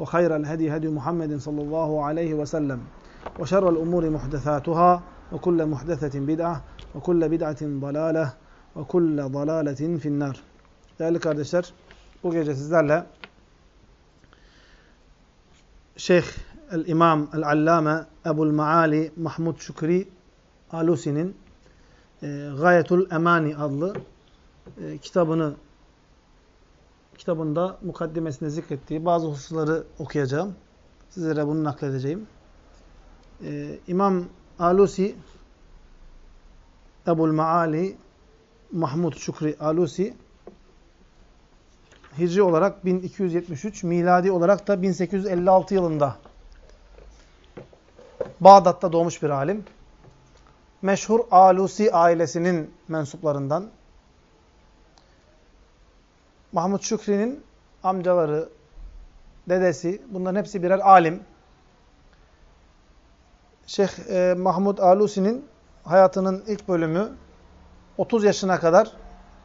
وخير الهدي هدي محمد صلى الله عليه وسلم وشر الأمور محدثاتها وكل محدثة بدعة وكل بدعة ضلالة وكل ضلالة في النار Değerli kardeşler, bu gece sizlerle Şeyh el-İmam el-Allame Ebul Maali Mahmud Şükri Alusi'nin e, Gayetul Emani adlı e, kitabını kitabında mukaddimesinde zikrettiği bazı hususları okuyacağım. Sizlere bunu nakledeceğim. Ee, İmam Alusi Ebul Maali Mahmud Şükri Alusi Hicri olarak 1273, miladi olarak da 1856 yılında Bağdat'ta doğmuş bir alim. Meşhur Alusi ailesinin mensuplarından Mahmud Şükri'nin amcaları, dedesi bunların hepsi birer alim. Şeyh e, Mahmud Alusi'nin hayatının ilk bölümü 30 yaşına kadar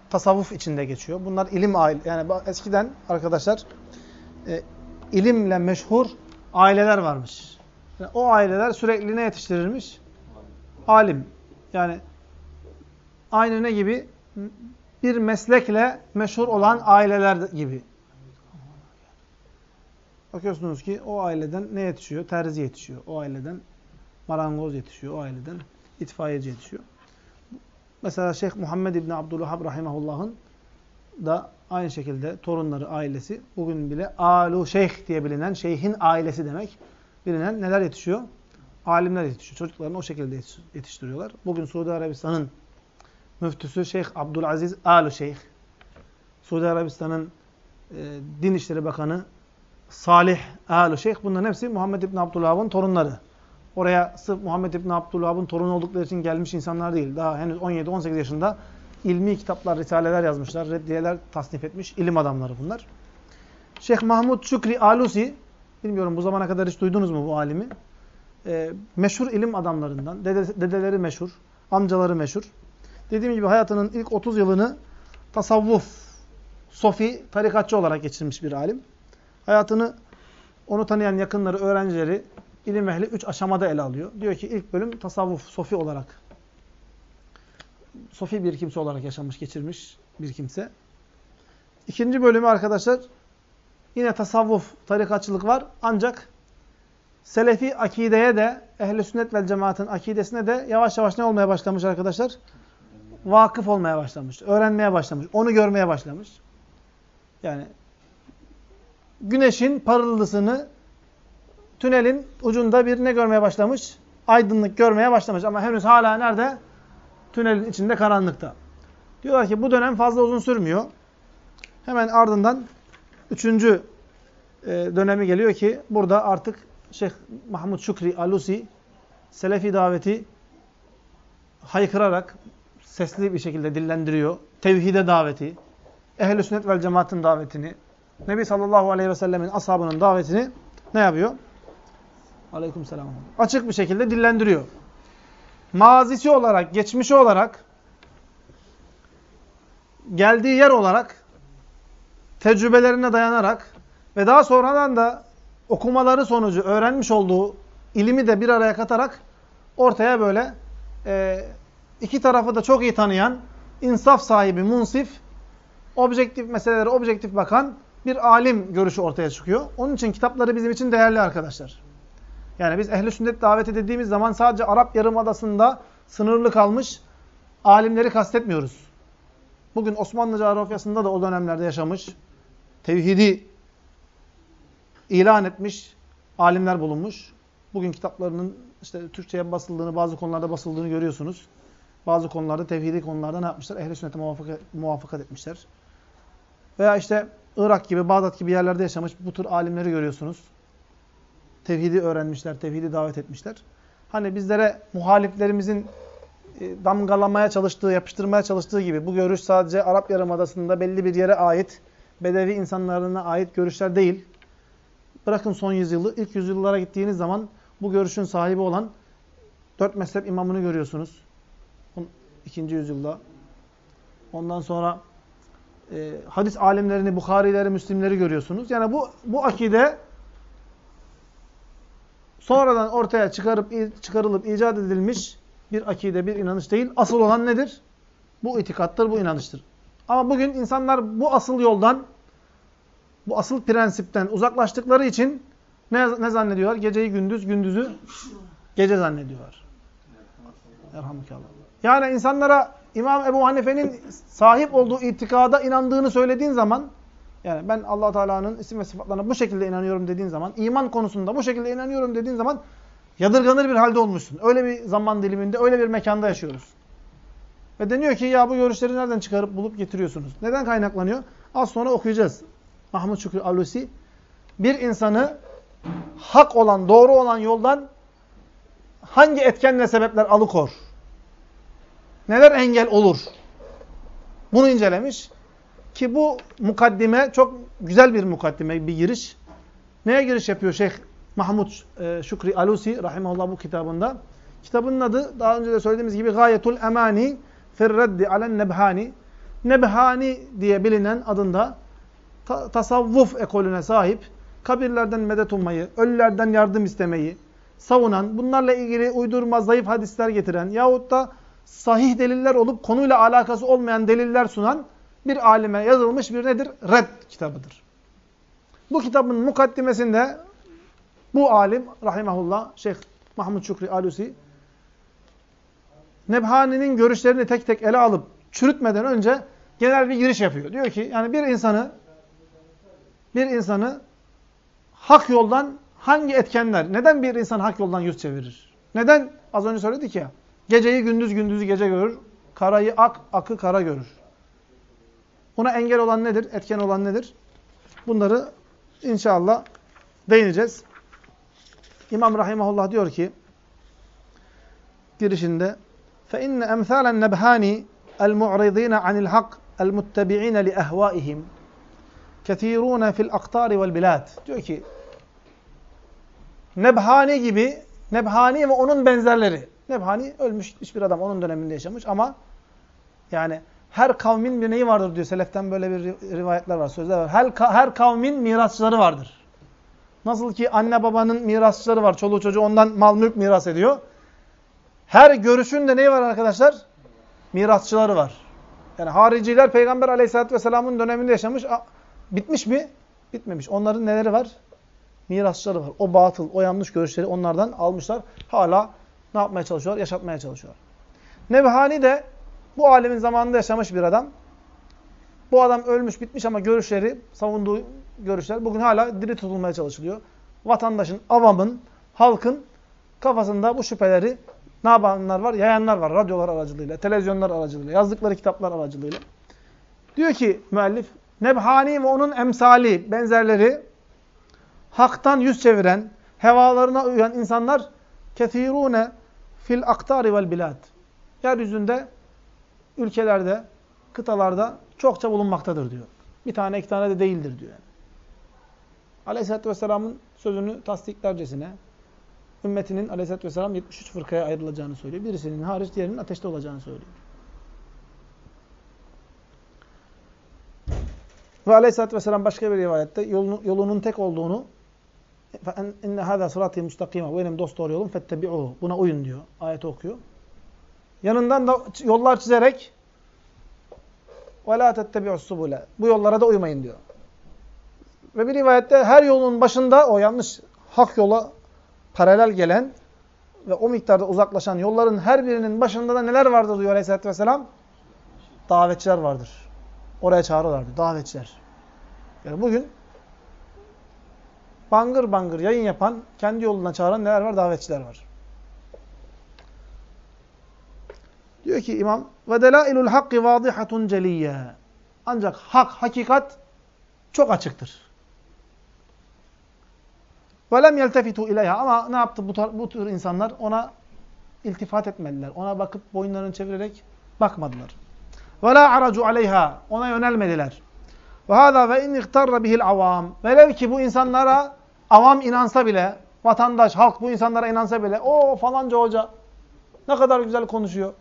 tasavvuf içinde geçiyor. Bunlar ilim aile. Yani eskiden arkadaşlar e, ilimle meşhur aileler varmış. Yani o aileler sürekli ne yetiştirilmiş? Alim. Yani aynı ne gibi? Bir meslekle meşhur olan aileler gibi. Bakıyorsunuz ki o aileden ne yetişiyor? Terzi yetişiyor. O aileden marangoz yetişiyor. O aileden itfaiyeci yetişiyor. Mesela Şeyh Muhammed İbni Abdülhab Rahimahullah'ın da aynı şekilde torunları, ailesi bugün bile Alu Şeyh diye bilinen, şeyhin ailesi demek. Bilinen neler yetişiyor? Alimler yetişiyor. Çocuklarını o şekilde yetiştiriyorlar. Bugün Suudi Arabistan'ın müftüsü Şeyh Abdülaziz Alu Şeyh. Suudi Arabistan'ın e, Din İşleri Bakanı Salih Alu Şeyh. Bunların hepsi Muhammed İbni Abdülhab'ın torunları. Oraya sırf Muhammed İbni Abdülhab'ın torunu oldukları için gelmiş insanlar değil. Daha henüz 17-18 yaşında ilmi kitaplar, risaleler yazmışlar, reddiyeler tasnif etmiş ilim adamları bunlar. Şeyh Mahmud Şükri Alusi, bilmiyorum bu zamana kadar hiç duydunuz mu bu alimi? Ee, meşhur ilim adamlarından, dede, dedeleri meşhur, amcaları meşhur. Dediğim gibi hayatının ilk 30 yılını tasavvuf, sofi, tarikatçı olarak geçirmiş bir alim. Hayatını onu tanıyan yakınları, öğrencileri, ilim ehli 3 aşamada ele alıyor. Diyor ki ilk bölüm tasavvuf, sofi olarak. Sofi bir kimse olarak yaşamış, geçirmiş bir kimse. İkinci bölümü arkadaşlar yine tasavvuf, tarikatçılık var. Ancak Selefi akideye de, ehl sünnet vel cemaatin akidesine de yavaş yavaş ne olmaya başlamış arkadaşlar? Vakıf olmaya başlamış, öğrenmeye başlamış, onu görmeye başlamış. Yani güneşin parıldısını tünelin ucunda bir ne görmeye başlamış? Aydınlık görmeye başlamış ama henüz hala nerede? Tünelin içinde karanlıkta. Diyorlar ki bu dönem fazla uzun sürmüyor. Hemen ardından üçüncü e, dönemi geliyor ki burada artık Şeyh Mahmud Şükri Alusi Selefi daveti haykırarak sesli bir şekilde dillendiriyor. Tevhide daveti, ehl-i sünnet vel cemaatin davetini, Nebi sallallahu aleyhi ve sellemin ashabının davetini ne yapıyor? Aleyküm selam. Açık bir şekilde dillendiriyor. Mazisi olarak, geçmişi olarak, geldiği yer olarak, tecrübelerine dayanarak ve daha sonradan da okumaları sonucu öğrenmiş olduğu ilimi de bir araya katarak ortaya böyle e, iki tarafı da çok iyi tanıyan, insaf sahibi, munsif, objektif meselelere objektif bakan bir alim görüşü ortaya çıkıyor. Onun için kitapları bizim için değerli arkadaşlar. Yani biz ehli sünnet daveti dediğimiz zaman sadece Arap Yarımadası'nda sınırlı kalmış alimleri kastetmiyoruz. Bugün Osmanlı coğrafyasında da o dönemlerde yaşamış, tevhidi ilan etmiş alimler bulunmuş. Bugün kitaplarının işte Türkçe'ye basıldığını, bazı konularda basıldığını görüyorsunuz. Bazı konularda, tevhidi konularda ne yapmışlar? Ehli sünnete muvaffakat etmişler. Veya işte Irak gibi, Bağdat gibi yerlerde yaşamış bu tür alimleri görüyorsunuz. Tevhidi öğrenmişler, tevhidi davet etmişler. Hani bizlere muhaliflerimizin e, damgalamaya çalıştığı, yapıştırmaya çalıştığı gibi bu görüş sadece Arap Yarımadası'nda belli bir yere ait, Bedevi insanlarına ait görüşler değil. Bırakın son yüzyılı, ilk yüzyıllara gittiğiniz zaman bu görüşün sahibi olan dört mezhep imamını görüyorsunuz. İkinci yüzyılda. Ondan sonra e, hadis alimlerini, Bukharileri, Müslimleri görüyorsunuz. Yani bu bu akide sonradan ortaya çıkarıp çıkarılıp icat edilmiş bir akide, bir inanış değil. Asıl olan nedir? Bu itikattır, bu inanıştır. Ama bugün insanlar bu asıl yoldan, bu asıl prensipten uzaklaştıkları için ne, ne zannediyorlar? Geceyi gündüz, gündüzü gece zannediyorlar. Yani insanlara İmam Ebu Hanife'nin sahip olduğu itikada inandığını söylediğin zaman, yani ben allah Teala'nın isim ve sıfatlarına bu şekilde inanıyorum dediğin zaman, iman konusunda bu şekilde inanıyorum dediğin zaman yadırganır bir halde olmuşsun. Öyle bir zaman diliminde, öyle bir mekanda yaşıyoruz. Ve deniyor ki ya bu görüşleri nereden çıkarıp bulup getiriyorsunuz? Neden kaynaklanıyor? Az sonra okuyacağız. Mahmud Şükrü Alusi bir insanı hak olan, doğru olan yoldan hangi etken ve sebepler alıkor? Neler engel olur? Bunu incelemiş. Ki bu mukaddime çok güzel bir mukaddime, bir giriş. Neye giriş yapıyor Şeyh Mahmud e, Şükri Alusi rahimahullah bu kitabında? Kitabın adı daha önce de söylediğimiz gibi Gayetul Emani Firreddi Alen Nebhani. Nebhani diye bilinen adında ta tasavvuf ekolüne sahip, kabirlerden medet ummayı, ölülerden yardım istemeyi savunan, bunlarla ilgili uydurma, zayıf hadisler getiren yahut da sahih deliller olup konuyla alakası olmayan deliller sunan bir alime yazılmış bir nedir? Red kitabıdır. Bu kitabın mukaddimesinde bu alim rahimahullah Şeyh Mahmud Şükri Alusi Nebhani'nin görüşlerini tek tek ele alıp çürütmeden önce genel bir giriş yapıyor. Diyor ki yani bir insanı bir insanı hak yoldan hangi etkenler, neden bir insan hak yoldan yüz çevirir? Neden? Az önce söyledik ya. Geceyi gündüz, gündüzü gece görür. Karayı ak, akı kara görür. Buna engel olan nedir? Etken olan nedir? Bunları inşallah değineceğiz. İmam Rahimahullah diyor ki girişinde فَاِنَّ اَمْثَالَ النَّبْهَانِ الْمُعْرِض۪ينَ عَنِ الْحَقِّ الْمُتَّبِع۪ينَ لِأَهْوَائِهِمْ كَثِيرُونَ fil الْاَقْطَارِ وَالْبِلَادِ Diyor ki Nebhani gibi, Nebhani ve onun benzerleri Nebhani ölmüş hiçbir adam onun döneminde yaşamış ama yani her kavmin bir neyi vardır diyor. Seleften böyle bir rivayetler var, sözler var. Her, her kavmin mirasçıları vardır. Nasıl ki anne babanın mirasçıları var. Çoluğu çocuğu ondan mal mülk miras ediyor. Her görüşün de neyi var arkadaşlar? Mirasçıları var. Yani hariciler Peygamber aleyhissalatü vesselamın döneminde yaşamış. Bitmiş mi? Bitmemiş. Onların neleri var? Mirasçıları var. O batıl, o yanlış görüşleri onlardan almışlar. Hala ne yapmaya çalışıyorlar? Yaşatmaya çalışıyorlar. Nebhani de bu alemin zamanında yaşamış bir adam. Bu adam ölmüş bitmiş ama görüşleri, savunduğu görüşler bugün hala diri tutulmaya çalışılıyor. Vatandaşın, avamın, halkın kafasında bu şüpheleri ne yapanlar var? Yayanlar var. Radyolar aracılığıyla, televizyonlar aracılığıyla, yazdıkları kitaplar aracılığıyla. Diyor ki müellif, Nebhani ve onun emsali, benzerleri haktan yüz çeviren, hevalarına uyan insanlar kethirune fil aktari vel bilad. Yeryüzünde, ülkelerde, kıtalarda çokça bulunmaktadır diyor. Bir tane iki tane de değildir diyor. Yani. Aleyhisselatü Vesselam'ın sözünü tasdiklercesine ümmetinin Aleyhisselatü Vesselam 73 fırkaya ayrılacağını söylüyor. Birisinin hariç diğerinin ateşte olacağını söylüyor. Ve Aleyhisselatü Vesselam başka bir rivayette yolunun, yolunun tek olduğunu inne hâzâ sırâtî mustakîmâ. Bu benim dost doğru yolum fettebi'û. Buna uyun diyor. Ayet okuyor. Yanından da yollar çizerek lâ tettebi'us subule. Bu yollara da uymayın diyor. Ve bir rivayette her yolun başında o yanlış hak yola paralel gelen ve o miktarda uzaklaşan yolların her birinin başında da neler vardır diyor Aleyhisselatü Vesselam? Davetçiler vardır. Oraya çağırıyorlardı. Davetçiler. Yani bugün bangır bangır yayın yapan, kendi yoluna çağıran neler var? Davetçiler var. Diyor ki imam ve delailul hakki vadihatun celiyye. Ancak hak, hakikat çok açıktır. Ve lem yeltefitu ileyha. Ama ne yaptı bu, bu tür insanlar? Ona iltifat etmediler. Ona bakıp boyunlarını çevirerek bakmadılar. Ve la aracu. Ona yönelmediler. Ve hâzâ ve in ihtarra bihil avam. Velev ki bu insanlara avam inansa bile, vatandaş, halk bu insanlara inansa bile, o falanca hoca ne kadar güzel konuşuyor.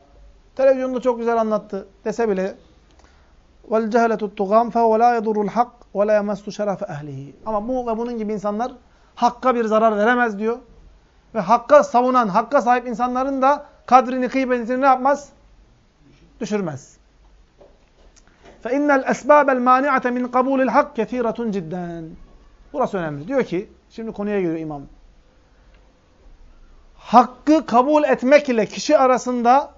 Televizyonda çok güzel anlattı dese bile vel cehletu tugam fe la yedurul hak ve la yemessu şerefe ehlihi. Ama bu ve bunun gibi insanlar hakka bir zarar veremez diyor. Ve hakka savunan, hakka sahip insanların da kadrini, kıymetini ne yapmaz? Düşürmez. فَاِنَّ الْاَسْبَابَ الْمَانِعَةَ مِنْ قَبُولِ الْحَقِّ كَثِيرَةٌ cidden. Burası önemli. Diyor ki, şimdi konuya giriyor imam. Hakkı kabul etmek ile kişi arasında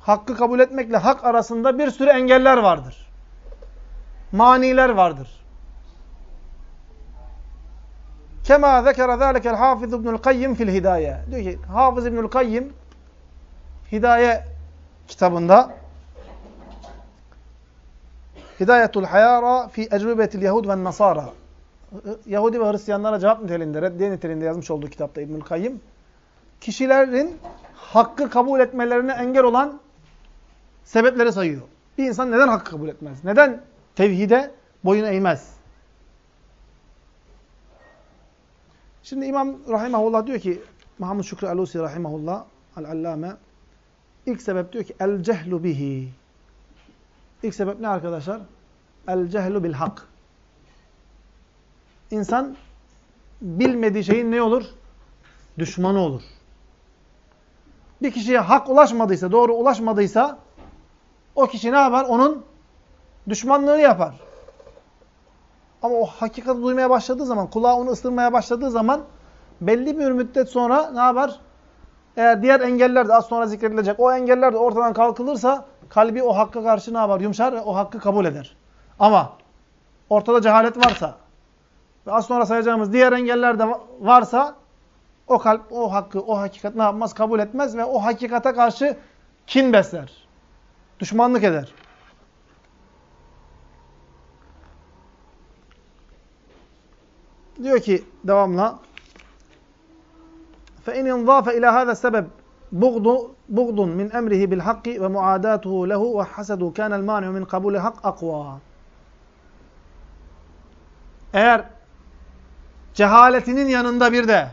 hakkı kabul etmekle hak arasında bir sürü engeller vardır. Maniler vardır. Kema zekere zâlekel Hafız İbnül Kayyim fil Hidaye. Diyor ki Hafız İbnül Kayyim Hidaye kitabında Hidayetul Hayara fi ecrübetil Yahud ve Nasara Yahudi ve Hristiyanlara cevap niteliğinde, reddiye niteliğinde yazmış olduğu kitapta İbnül Kayyim kişilerin hakkı kabul etmelerine engel olan sebepleri sayıyor. Bir insan neden hakkı kabul etmez? Neden tevhide boyun eğmez? Şimdi İmam Rahimahullah diyor ki, Muhammed Şükrü Alusi Rahimahullah, Al-Allame, ilk sebep diyor ki, El-cehlu bihi. İlk sebep ne arkadaşlar? El-cehlu bil hak. İnsan bilmediği şeyin ne olur? Düşmanı olur. Bir kişiye hak ulaşmadıysa, doğru ulaşmadıysa, o kişi ne yapar? Onun düşmanlığını yapar. Ama o hakikati duymaya başladığı zaman, kulağı onu ısırmaya başladığı zaman belli bir müddet sonra ne yapar? Eğer diğer engeller de az sonra zikredilecek, o engeller de ortadan kalkılırsa kalbi o hakka karşı ne yapar? Yumuşar ve o hakkı kabul eder. Ama ortada cehalet varsa ve az sonra sayacağımız diğer engeller de varsa o kalp o hakkı, o hakikat ne yapmaz? Kabul etmez ve o hakikate karşı kin besler. Düşmanlık eder. Diyor ki devamla فَاِنْ اِنْضَافَ اِلَى هَذَا السَّبَبْ بُغْضٌ مِنْ اَمْرِهِ بِالْحَقِّ وَمُعَادَاتُهُ لَهُ وَحَسَدُ كَانَ الْمَانِعُ مِنْ قَبُولِ الْحَقِّ اَقْوَى Eğer cehaletinin yanında bir de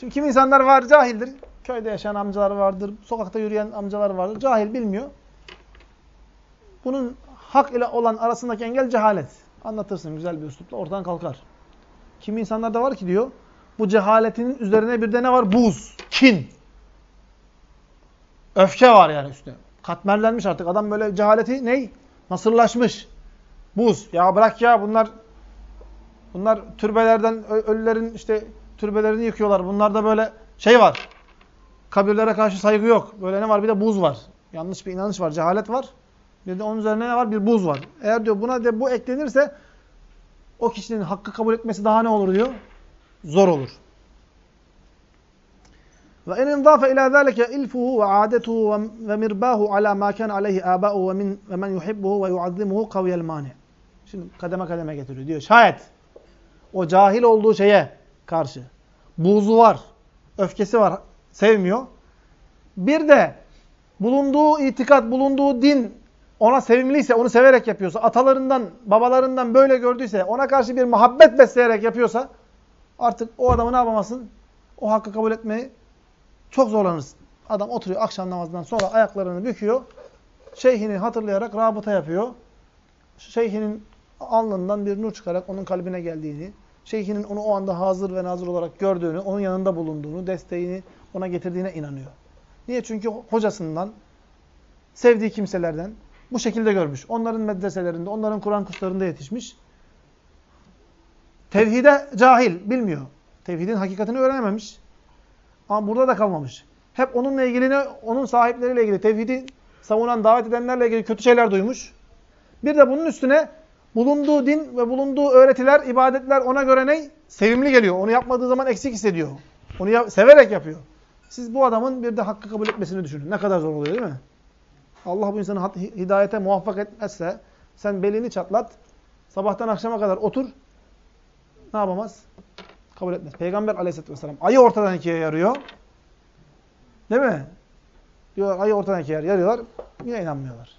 şimdi kim insanlar var cahildir. Köyde yaşayan amcalar vardır, sokakta yürüyen amcalar vardır. Cahil bilmiyor. Bunun hak ile olan arasındaki engel cehalet. Anlatırsın güzel bir üslupla ortadan kalkar. Kimi insanlar da var ki diyor, bu cehaletinin üzerine bir de ne var? Buz, kin. Öfke var yani üstüne. Katmerlenmiş artık. Adam böyle cehaleti ney? Nasırlaşmış. Buz. Ya bırak ya bunlar bunlar türbelerden ölülerin işte türbelerini yıkıyorlar. Bunlarda böyle şey var. Kabirlere karşı saygı yok. Böyle ne var? Bir de buz var. Yanlış bir inanış var. Cehalet var. Bir de onun üzerine ne var? Bir buz var. Eğer diyor buna de bu eklenirse o kişinin hakkı kabul etmesi daha ne olur diyor? Zor olur. Ve en inzafe ila zalike ilfuhu ve adetuhu ve mirbahu ala ma kan aleyhi aba'u ve men yuhibbuhu ve yuazzimuhu kaviyel mani. Şimdi kademe kademe getiriyor. Diyor şayet o cahil olduğu şeye karşı buzu var, öfkesi var, sevmiyor. Bir de bulunduğu itikat, bulunduğu din ona sevimliyse, onu severek yapıyorsa, atalarından, babalarından böyle gördüyse, ona karşı bir muhabbet besleyerek yapıyorsa artık o adamı ne yapamazsın? O hakkı kabul etmeyi çok zorlanırsın. Adam oturuyor akşam namazından sonra ayaklarını büküyor. Şeyhini hatırlayarak rabıta yapıyor. Şeyhinin alnından bir nur çıkarak onun kalbine geldiğini, şeyhinin onu o anda hazır ve nazır olarak gördüğünü, onun yanında bulunduğunu, desteğini ona getirdiğine inanıyor. Niye? Çünkü hocasından, sevdiği kimselerden, bu şekilde görmüş. Onların medreselerinde, onların Kur'an kurslarında yetişmiş. Tevhide cahil, bilmiyor. Tevhidin hakikatini öğrenememiş. Ama burada da kalmamış. Hep onunla ilgili, onun sahipleriyle ilgili, tevhidi savunan, davet edenlerle ilgili kötü şeyler duymuş. Bir de bunun üstüne bulunduğu din ve bulunduğu öğretiler, ibadetler ona göre ne? Sevimli geliyor. Onu yapmadığı zaman eksik hissediyor. Onu ya severek yapıyor. Siz bu adamın bir de hakkı kabul etmesini düşünün. Ne kadar zor oluyor değil mi? Allah bu insanı hidayete muvaffak etmezse sen belini çatlat, sabahtan akşama kadar otur, ne yapamaz? Kabul etmez. Peygamber aleyhisselatü vesselam ayı ortadan ikiye yarıyor. Değil mi? Diyor ayı ortadan ikiye yarıyorlar. Yine inanmıyorlar.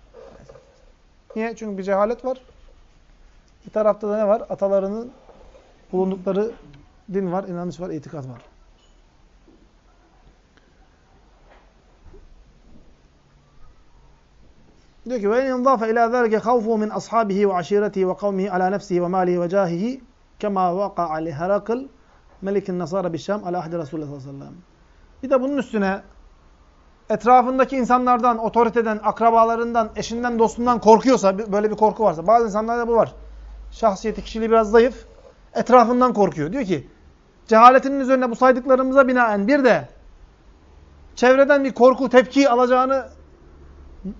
Niye? Çünkü bir cehalet var. Bir tarafta da ne var? Atalarının bulundukları din var, inanış var, itikat var. Diyor ki ve inzafe ila zalike havfu min ashabihi ve aşiretihi ve kavmihi ala nefsihi ve malihi ve cahihi kema vaka'a li Herakl melikin nasara bişşam ala ahdi Resulullah sallallahu aleyhi ve sellem. Bir de bunun üstüne etrafındaki insanlardan, otoriteden, akrabalarından, eşinden, dostundan korkuyorsa, böyle bir korku varsa, bazı insanlarda bu var. Şahsiyeti, kişiliği biraz zayıf, etrafından korkuyor. Diyor ki, cehaletinin üzerine bu saydıklarımıza binaen bir de çevreden bir korku, tepki alacağını,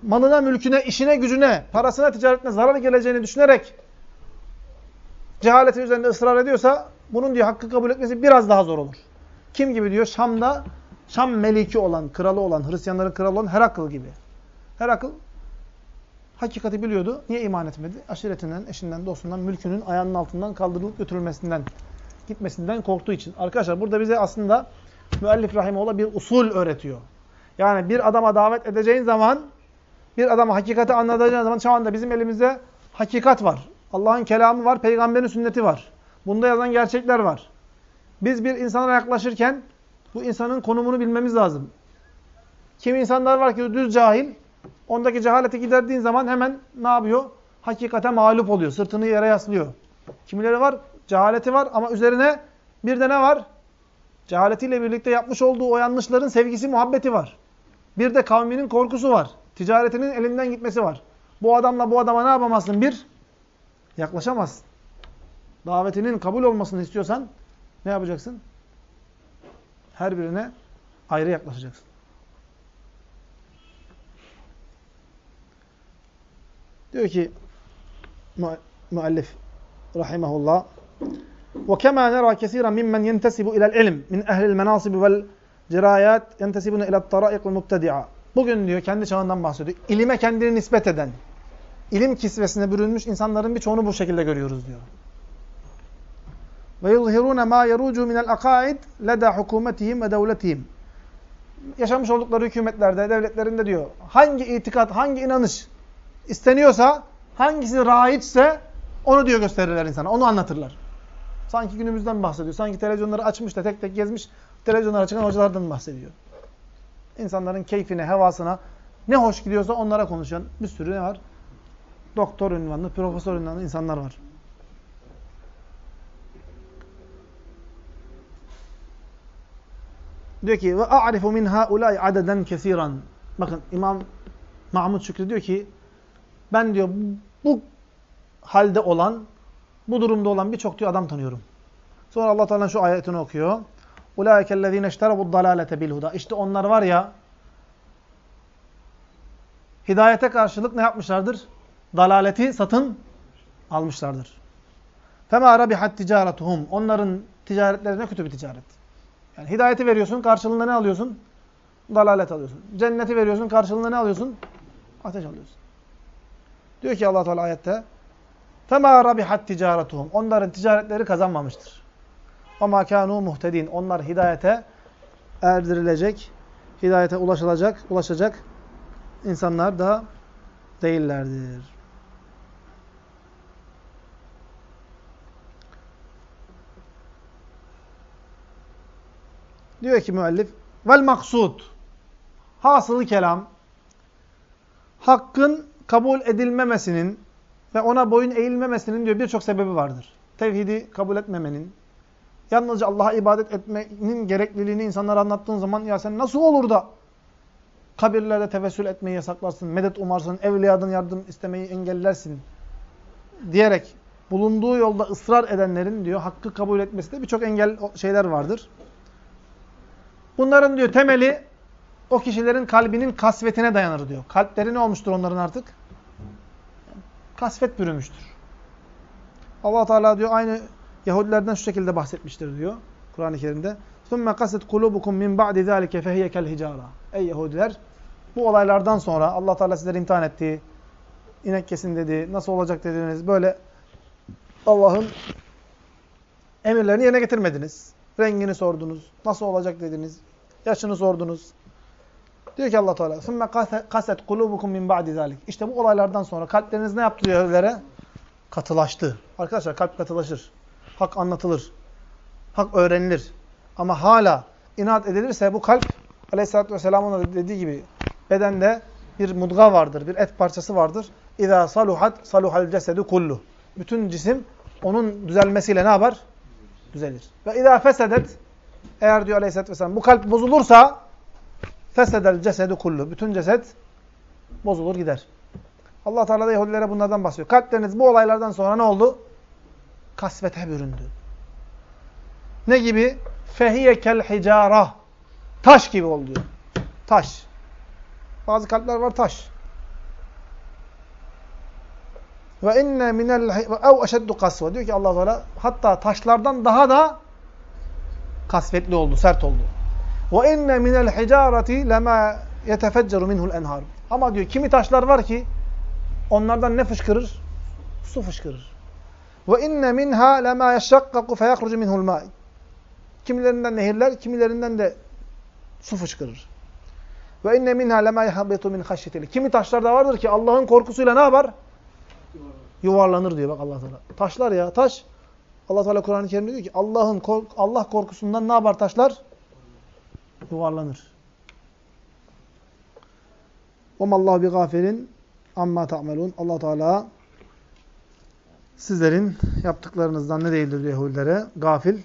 malına, mülküne, işine, gücüne, parasına, ticaretine zarar geleceğini düşünerek cehaleti üzerinde ısrar ediyorsa, bunun diyor hakkı kabul etmesi biraz daha zor olur. Kim gibi diyor? Şam'da Şam meliki olan, kralı olan, Hristiyanların kralı olan Herakl gibi. Herakl hakikati biliyordu. Niye iman etmedi? Aşiretinden, eşinden, dostundan, mülkünün ayağının altından kaldırılıp götürülmesinden, gitmesinden korktuğu için. Arkadaşlar burada bize aslında müellif rahimoğlu bir usul öğretiyor. Yani bir adama davet edeceğin zaman, bir adama hakikati anlatacağın zaman şu anda bizim elimizde hakikat var. Allah'ın kelamı var, peygamberin sünneti var. Bunda yazan gerçekler var. Biz bir insana yaklaşırken bu insanın konumunu bilmemiz lazım. Kim insanlar var ki düz cahil, ondaki cehaleti giderdiğin zaman hemen ne yapıyor? Hakikate mağlup oluyor, sırtını yere yaslıyor. Kimileri var? Cehaleti var ama üzerine bir de ne var? Cehaletiyle birlikte yapmış olduğu o yanlışların sevgisi, muhabbeti var. Bir de kavminin korkusu var. Ticaretinin elinden gitmesi var. Bu adamla bu adama ne yapamazsın? Bir, yaklaşamazsın. Davetinin kabul olmasını istiyorsan ne yapacaksın? Her birine ayrı yaklaşacaksın. Diyor ki müellif rahimahullah وكما نرى كثيرا ممن ينتسب إلى العلم من أهل المناصب والجرايات ينتسبون إلى الطرائق المبتدعة Bugün diyor kendi çağından bahsediyor. İlime kendini nispet eden, ilim kisvesine bürünmüş insanların birçoğunu bu şekilde görüyoruz diyor. Ve yuzhirune ma yerucu minel akaid leda hukumetihim ve devletihim. Yaşamış oldukları hükümetlerde, devletlerinde diyor. Hangi itikat, hangi inanış isteniyorsa, hangisi raiçse onu diyor gösterirler insana. Onu anlatırlar. Sanki günümüzden bahsediyor. Sanki televizyonları açmış da tek tek gezmiş, televizyonlara çıkan hocalardan bahsediyor. İnsanların keyfine, hevasına ne hoş gidiyorsa onlara konuşan bir sürü ne var? Doktor ünvanlı, profesör ünvanlı insanlar var. Diyor ki ve a'rifu min haula'i adeden kesiran. Bakın İmam Mahmud Şükrü diyor ki ben diyor bu halde olan, bu durumda olan birçok diyor adam tanıyorum. Sonra Allah Teala şu ayetini okuyor. Ulaikellezine işterabu'd dalalete bil huda. İşte onlar var ya hidayete karşılık ne yapmışlardır? Dalaleti satın almışlardır. Fema rabihat ticaretuhum. Onların ticaretlerine kötü bir ticaret. Yani hidayeti veriyorsun, karşılığında ne alıyorsun? Dalalet alıyorsun. Cenneti veriyorsun, karşılığında ne alıyorsun? Ateş alıyorsun. Diyor ki Allah Teala ayette: "Fema rabihat ticaretuhum." Onların ticaretleri kazanmamıştır. Ama kanu muhtedin. Onlar hidayete erdirilecek, hidayete ulaşılacak, ulaşacak insanlar da değillerdir. Diyor ki müellif vel maksud hasılı kelam hakkın kabul edilmemesinin ve ona boyun eğilmemesinin diyor birçok sebebi vardır. Tevhidi kabul etmemenin, yalnızca Allah'a ibadet etmenin gerekliliğini insanlara anlattığın zaman ya sen nasıl olur da kabirlerde tevessül etmeyi yasaklarsın, medet umarsın, evliyadan yardım istemeyi engellersin diyerek bulunduğu yolda ısrar edenlerin diyor hakkı kabul etmesinde birçok engel şeyler vardır. Bunların diyor temeli o kişilerin kalbinin kasvetine dayanır diyor. Kalpleri ne olmuştur onların artık? Kasvet bürümüştür. allah Teala diyor aynı Yahudilerden şu şekilde bahsetmiştir diyor Kur'an-ı Kerim'de. ثُمَّ قَسَتْ قُلُوبُكُمْ مِنْ بَعْدِ ذَٰلِكَ فَهِيَ كَالْهِجَارَةِ Ey Yahudiler! Bu olaylardan sonra allah Teala sizleri imtihan etti. İnek kesin dedi. Nasıl olacak dediniz. Böyle Allah'ın emirlerini yerine getirmediniz. Rengini sordunuz. Nasıl olacak dediniz. Yaşını sordunuz. Diyor ki Allah Teala, "Sümme kaset kulubukum min ba'di zalik." İşte bu olaylardan sonra kalpleriniz ne yaptı diyor Katılaştı. Arkadaşlar kalp katılaşır. Hak anlatılır. Hak öğrenilir. Ama hala inat edilirse bu kalp Aleyhisselatü Vesselam'ın da dediği gibi bedende bir mudga vardır, bir et parçası vardır. İza saluhat saluhal cesedu kullu. Bütün cisim onun düzelmesiyle ne yapar? Düzelir. Ve izâ fesedet eğer diyor Aleyhisselatü Vesselam bu kalp bozulursa fesedel cesedu kullu. Bütün ceset bozulur gider. Allah Teala da Yahudilere bunlardan bahsediyor. Kalpleriniz bu olaylardan sonra ne oldu? Kasvete büründü. Ne gibi? Fehiye kel hicara. Taş gibi oldu diyor. Taş. Bazı kalpler var taş. Ve inne minel ev eşeddu kasva. Diyor ki Allah Teala hatta taşlardan daha da kasvetli oldu, sert oldu. Ve inne minel hicareti lema yetefecceru minhu'l enhar. Ama diyor kimi taşlar var ki onlardan ne fışkırır? Su fışkırır. Ve inne minha lema yeşşakkaku feyahrucu minhu'l ma. Kimilerinden nehirler, kimilerinden de su fışkırır. Ve inne minha lema yahbitu min haşyetil. Kimi taşlar da vardır ki Allah'ın korkusuyla ne yapar? Yuvarlanır diyor bak Allah Teala. Taşlar ya, taş. Allah Teala Kur'an-ı Kerim'de diyor ki Allah'ın kork Allah korkusundan ne yapar taşlar? Yuvarlanır. Allahu bi gafilin amma ta'melun. Allah Teala sizlerin yaptıklarınızdan ne değildir Yahudilere? Gafil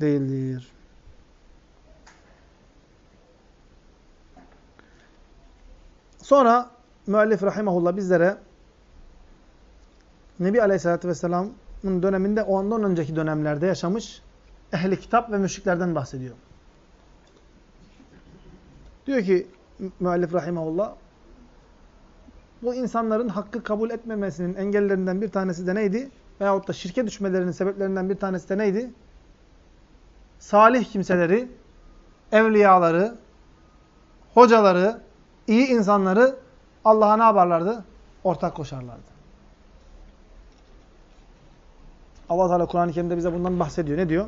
değildir. Sonra müellif rahimahullah bizlere Nebi Aleyhisselatü Vesselam'ın döneminde ondan önceki dönemlerde yaşamış ehli kitap ve müşriklerden bahsediyor. Diyor ki müellif rahimahullah bu insanların hakkı kabul etmemesinin engellerinden bir tanesi de neydi? Veyahut da şirke düşmelerinin sebeplerinden bir tanesi de neydi? Salih kimseleri, evliyaları, hocaları, iyi insanları Allah'a ne yaparlardı? Ortak koşarlardı. Allah Teala Kur'an-ı Kerim'de bize bundan bahsediyor. Ne diyor?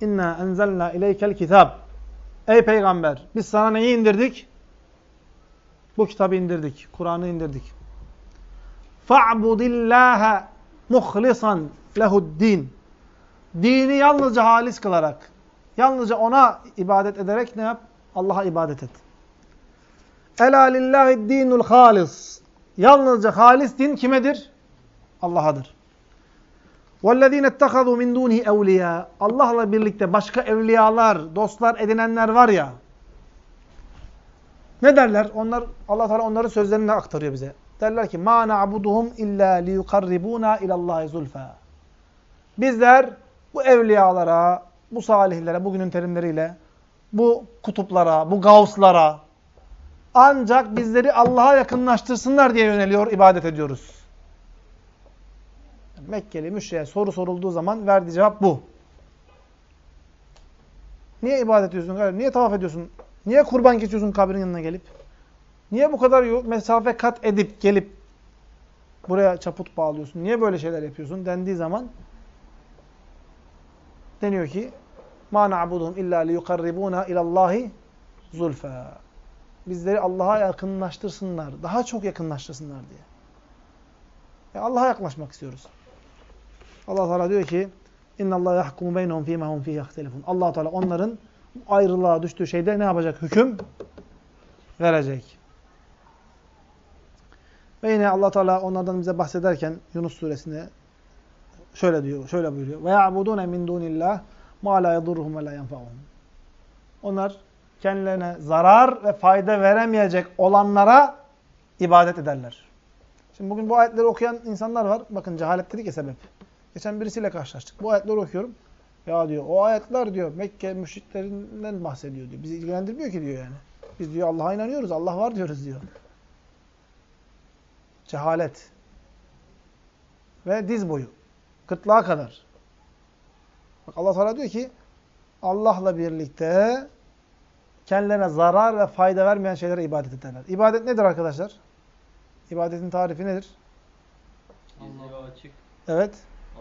İnna enzelna ileykel kitab. Ey peygamber, biz sana neyi indirdik? Bu kitabı indirdik. Kur'an'ı indirdik. Fa'budillâhe muhlisan lehuddin. Dini yalnızca halis kılarak, yalnızca ona ibadet ederek ne yap? Allah'a ibadet et. Ela lillahi dinul halis. Yalnızca halis din kimedir? Allah'adır. وَالَّذ۪ينَ اتَّخَذُوا مِنْ دُونِهِ اَوْلِيَا Allah'la birlikte başka evliyalar, dostlar edinenler var ya. Ne derler? Onlar Allah Teala onların sözlerini aktarıyor bize. Derler ki: "Ma na'buduhum illa liyukarribuna ilallahi zulfa." Bizler bu evliyalara, bu salihlere, bugünün terimleriyle, bu kutuplara, bu gavslara ancak bizleri Allah'a yakınlaştırsınlar diye yöneliyor, ibadet ediyoruz. Mekkeli müşriye soru sorulduğu zaman verdiği cevap bu. Niye ibadet ediyorsun? Niye tavaf ediyorsun? Niye kurban geçiyorsun kabrin yanına gelip? Niye bu kadar mesafe kat edip gelip buraya çaput bağlıyorsun? Niye böyle şeyler yapıyorsun? Dendiği zaman deniyor ki ma na'buduhum illa liyukarribuna ilallahi zulfa. Bizleri Allah'a yakınlaştırsınlar. Daha çok yakınlaştırsınlar diye. Yani Allah'a yaklaşmak istiyoruz. Allah Teala diyor ki İnna Allah yahkumu beynehum fîmâ hum fîhî yahtelifun. Allah Teala onların ayrılığa düştüğü şeyde ne yapacak? Hüküm verecek. Ve yine Allah Teala onlardan bize bahsederken Yunus suresinde şöyle diyor, şöyle buyuruyor. Ya'budune min dunillah ma la yedurruhum ve la yenfa'uhum. Onlar kendilerine zarar ve fayda veremeyecek olanlara ibadet ederler. Şimdi bugün bu ayetleri okuyan insanlar var. Bakın cehalet dedik ya sebep. Geçen birisiyle karşılaştık. Bu ayetleri okuyorum. Ya diyor o ayetler diyor Mekke müşriklerinden bahsediyor diyor. Bizi ilgilendirmiyor ki diyor yani. Biz diyor Allah'a inanıyoruz. Allah var diyoruz diyor. Cehalet. Ve diz boyu. Kıtlığa kadar. Bak Allah Teala diyor ki Allah'la birlikte kendilerine zarar ve fayda vermeyen şeylere ibadet ederler. İbadet nedir arkadaşlar? İbadetin tarifi nedir? Gizli ve açık. Evet.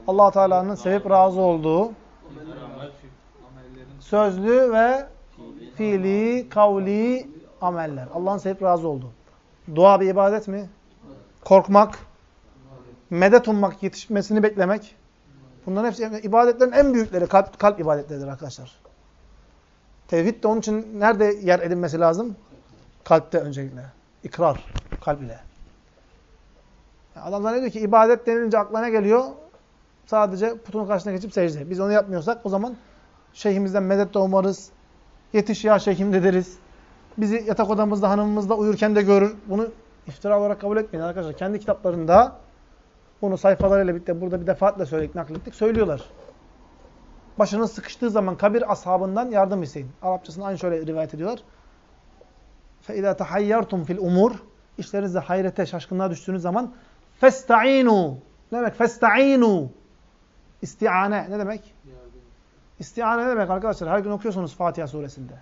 Allah Teala'nın sevip razı olduğu sözlü ve fiili, kavli ameller. Allah'ın sevip razı olduğu. Dua bir ibadet mi? Korkmak, medet ummak, yetişmesini beklemek. Bunların hepsi ibadetlerin en büyükleri kalp, kalp ibadetleridir arkadaşlar. Tevhid de onun için nerede yer edinmesi lazım? Kalpte öncelikle. İkrar, kalp ile. Yani adam zannediyor ki ibadet denilince aklına geliyor? Sadece putun karşısına geçip secde. Biz onu yapmıyorsak o zaman şeyhimizden medet de umarız. Yetiş ya şeyhim de deriz. Bizi yatak odamızda hanımımızda uyurken de görür. Bunu iftira olarak kabul etmeyin arkadaşlar. Kendi kitaplarında bunu sayfalarıyla birlikte burada bir defaatle söyledik, naklettik. Söylüyorlar. Başınız sıkıştığı zaman kabir ashabından yardım isteyin. Arapçasını aynı şöyle rivayet ediyorlar. فَاِذَا تَحَيَّرْتُمْ fil umur İşlerinizde hayrete, şaşkınlığa düştüğünüz zaman فَاسْتَعِينُوا Ne demek? فَاسْتَعِينُوا İstiane ne demek? İstiane ne demek arkadaşlar? Her gün okuyorsunuz Fatiha suresinde.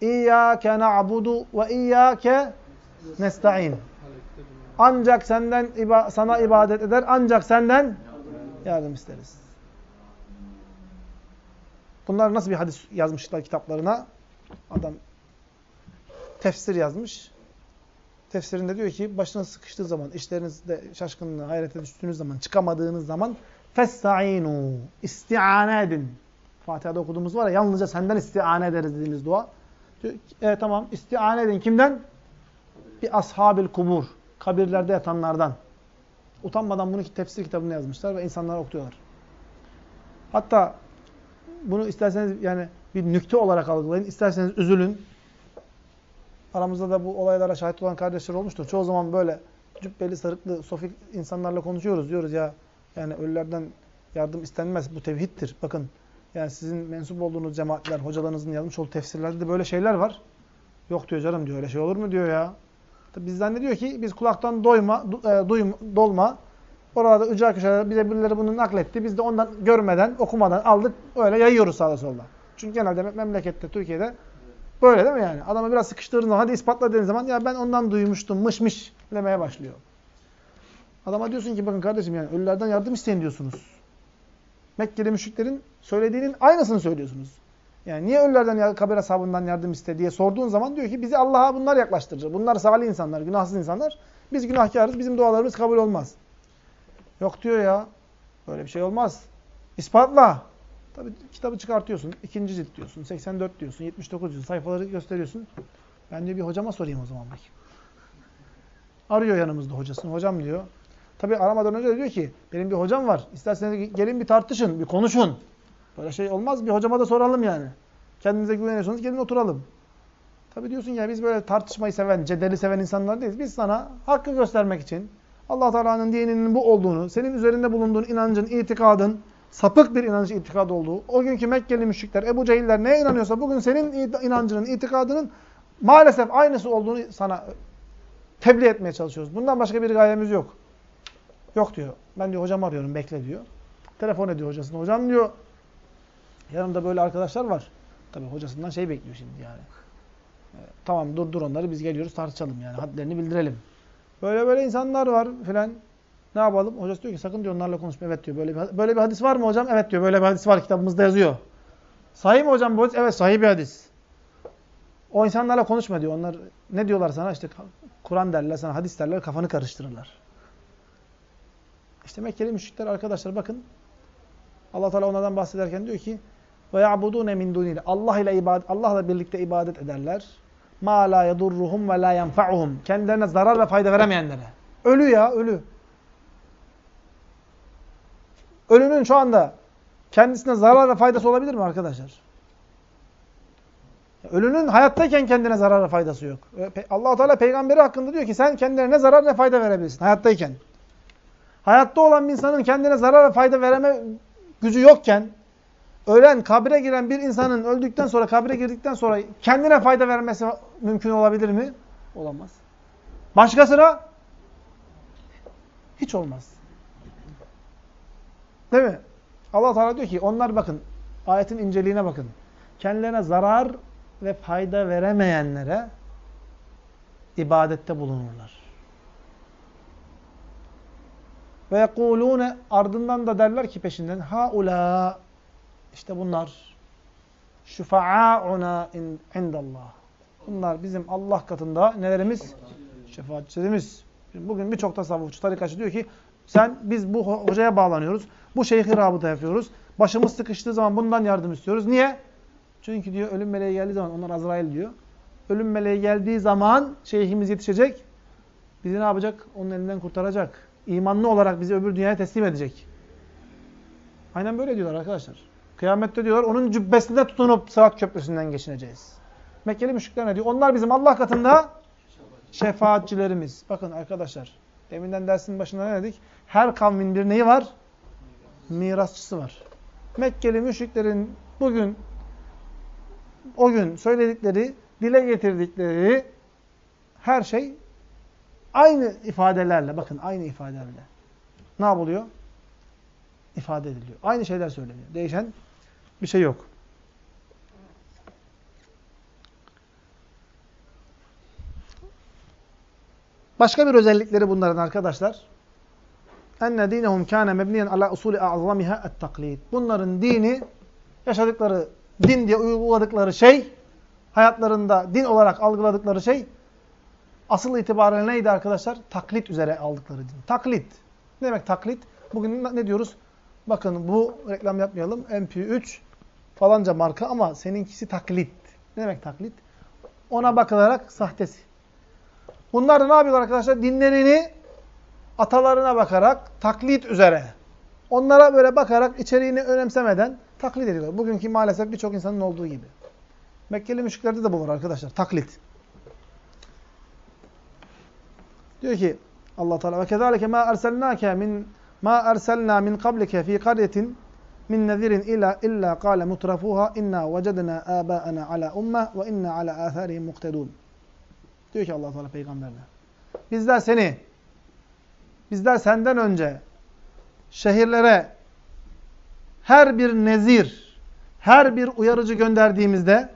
İyyâke na'budu ve iyyâke nesta'in. Ancak senden iba sana ibadet eder, ancak senden yardım isteriz. Bunlar nasıl bir hadis yazmışlar kitaplarına? Adam tefsir yazmış. Tefsirinde diyor ki başınız sıkıştığı zaman, işlerinizde şaşkınlığa, hayrete düştüğünüz zaman, çıkamadığınız zaman festa'inu. İstiane edin. Fatiha'da okuduğumuz var ya yalnızca senden istiane ederiz dediğimiz dua. Evet tamam istiane edin. Kimden? Bir ashabil kubur. Kabirlerde yatanlardan. Utanmadan bunu tefsir kitabında yazmışlar ve insanlara okutuyorlar. Hatta bunu isterseniz yani bir nükte olarak algılayın. isterseniz üzülün. Aramızda da bu olaylara şahit olan kardeşler olmuştur. Çoğu zaman böyle cübbeli, sarıklı, sofik insanlarla konuşuyoruz. Diyoruz ya yani ölülerden yardım istenmez. Bu tevhiddir. Bakın yani sizin mensup olduğunuz cemaatler, hocalarınızın yazmış olduğu tefsirlerde de böyle şeyler var. Yok diyor canım diyor. Öyle şey olur mu diyor ya. Tabi biz zannediyor ki biz kulaktan doyma, e, duyma, dolma. Orada ücra köşeler bize birileri bunu nakletti. Biz de ondan görmeden, okumadan aldık. Öyle yayıyoruz sağda solda. Çünkü genelde memlekette, Türkiye'de böyle değil mi yani? Adamı biraz sıkıştırdığın zaman, hadi ispatla dediğin zaman ya ben ondan duymuştum, mış mış demeye başlıyor. Adama diyorsun ki bakın kardeşim yani ölülerden yardım isteyin diyorsunuz. Mekkeli müşriklerin söylediğinin aynısını söylüyorsunuz. Yani niye ölülerden kabir ashabından yardım iste diye sorduğun zaman diyor ki bizi Allah'a bunlar yaklaştırır. Bunlar salih insanlar, günahsız insanlar. Biz günahkarız, bizim dualarımız kabul olmaz. Yok diyor ya. Böyle bir şey olmaz. İspatla. Tabi kitabı çıkartıyorsun. ikinci cilt diyorsun. 84 diyorsun. 79 diyorsun. Sayfaları gösteriyorsun. Ben diyor bir hocama sorayım o zaman bak. Arıyor yanımızda hocasını. Hocam diyor. Tabi aramadan önce diyor ki benim bir hocam var. İsterseniz gelin bir tartışın, bir konuşun. Böyle şey olmaz. Bir hocama da soralım yani. Kendinize güveniyorsanız gelin oturalım. Tabi diyorsun ya biz böyle tartışmayı seven, cedeli seven insanlar değiliz. Biz sana hakkı göstermek için allah Teala'nın dininin bu olduğunu, senin üzerinde bulunduğun inancın, itikadın, sapık bir inancı itikad olduğu, o günkü Mekkeli müşrikler, Ebu Cehiller neye inanıyorsa bugün senin inancının, itikadının maalesef aynısı olduğunu sana tebliğ etmeye çalışıyoruz. Bundan başka bir gayemiz yok. Yok diyor. Ben diyor hocam arıyorum bekle diyor. Telefon ediyor hocasına. Hocam diyor yanımda böyle arkadaşlar var. Tabii hocasından şey bekliyor şimdi yani. E, tamam dur dur onları biz geliyoruz tartışalım yani. Hadlerini bildirelim. Böyle böyle insanlar var filan. Ne yapalım? Hocası diyor ki sakın diyor onlarla konuşma. Evet diyor. Böyle bir, böyle bir hadis var mı hocam? Evet diyor. Böyle bir hadis var kitabımızda yazıyor. Sahih mi hocam bu hadis? Evet sahih bir hadis. O insanlarla konuşma diyor. Onlar ne diyorlar sana? İşte Kur'an derler sana, hadis derler, kafanı karıştırırlar. İşte Mekkeli müşrikler arkadaşlar bakın. Allah Teala onlardan bahsederken diyor ki: "Ve ya'budune min dunil." Allah ile ibadet Allah'la birlikte ibadet ederler. Ma la yedurruhum ve la yenfa'uhum. Kendilerine zarar ve fayda veremeyenlere. Ölü ya, ölü. Ölünün şu anda kendisine zarar ve faydası olabilir mi arkadaşlar? Ölünün hayattayken kendine zararı faydası yok. allah Teala peygamberi hakkında diyor ki sen kendine ne zarar ne fayda verebilirsin hayattayken. Hayatta olan bir insanın kendine zarar ve fayda vereme gücü yokken ölen, kabre giren bir insanın öldükten sonra, kabre girdikten sonra kendine fayda vermesi mümkün olabilir mi? Olamaz. Başkasına hiç olmaz. Değil mi? Allah Teala diyor ki onlar bakın ayetin inceliğine bakın. Kendilerine zarar ve fayda veremeyenlere ibadette bulunurlar. Ve yekulune ardından da derler ki peşinden haula işte bunlar şufa'auna indallah. Bunlar bizim Allah katında nelerimiz? Şefaatçilerimiz. Bugün birçok tasavvufçu, tarikatçı diyor ki sen biz bu hocaya bağlanıyoruz. Bu şeyhi rabıta yapıyoruz. Başımız sıkıştığı zaman bundan yardım istiyoruz. Niye? Çünkü diyor ölüm meleği geldiği zaman onlar Azrail diyor. Ölüm meleği geldiği zaman şeyhimiz yetişecek. Bizi ne yapacak? Onun elinden kurtaracak. İmanlı olarak bizi öbür dünyaya teslim edecek. Aynen böyle diyorlar arkadaşlar. Kıyamette diyorlar onun cübbesinde tutunup Sırat Köprüsü'nden geçineceğiz. Mekkeli müşrikler ne diyor? Onlar bizim Allah katında şefaatçilerimiz. Bakın arkadaşlar. Deminden dersin başında ne dedik? Her kavmin bir neyi var? Mirasçısı var. Mekkeli müşriklerin bugün o gün söyledikleri, dile getirdikleri her şey aynı ifadelerle, bakın aynı ifadelerle ne yapılıyor? İfade ediliyor. Aynı şeyler söyleniyor. Değişen bir şey yok. Başka bir özellikleri bunların arkadaşlar. Enne dinehum kâne mebniyen ala usulü a'zamiha et-taklid. Bunların dini yaşadıkları din diye uyguladıkları şey, hayatlarında din olarak algıladıkları şey asıl itibariyle neydi arkadaşlar? Taklit üzere aldıkları din. Taklit. Ne demek taklit? Bugün ne diyoruz? Bakın bu reklam yapmayalım. MP3 falanca marka ama seninkisi taklit. Ne demek taklit? Ona bakılarak sahtesi. Bunlar da ne yapıyorlar arkadaşlar? Dinlerini atalarına bakarak taklit üzere. Onlara böyle bakarak içeriğini önemsemeden taklit ediyorlar. Bugünkü maalesef birçok insanın olduğu gibi. Mekkeli müşriklerde de bu var arkadaşlar. Taklit. Diyor ki Allah Teala ve kezalike ma erselnake min ma erselna min qablike fi qaryatin min nezirin illa illa qala mutrafuha inna vecedna abaana ala ummah ve inna ala atharihim muqtedun. Diyor ki Allah Teala peygamberine. Bizler seni bizler senden önce şehirlere her bir nezir, her bir uyarıcı gönderdiğimizde